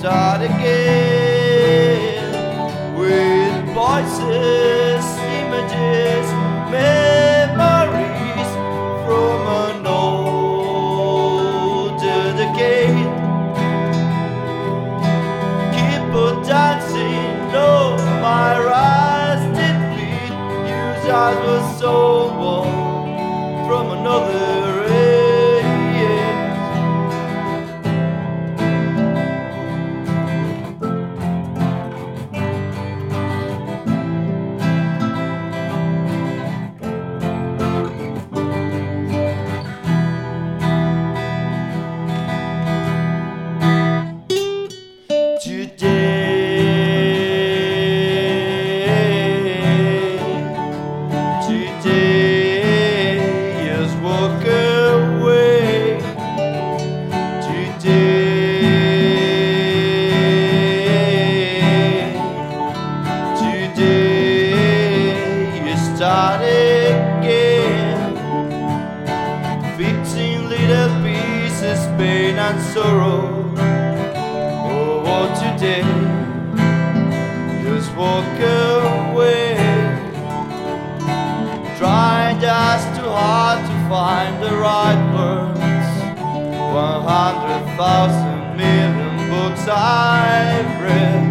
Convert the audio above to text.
start again with voices, images, memories from an older decade. Keep on dancing, no, my rusted feet. Use eyes were so 15 little pieces, pain and sorrow. Oh, what today? Just walk away. Trying just too hard to find the right words. 100,000 million books I've read.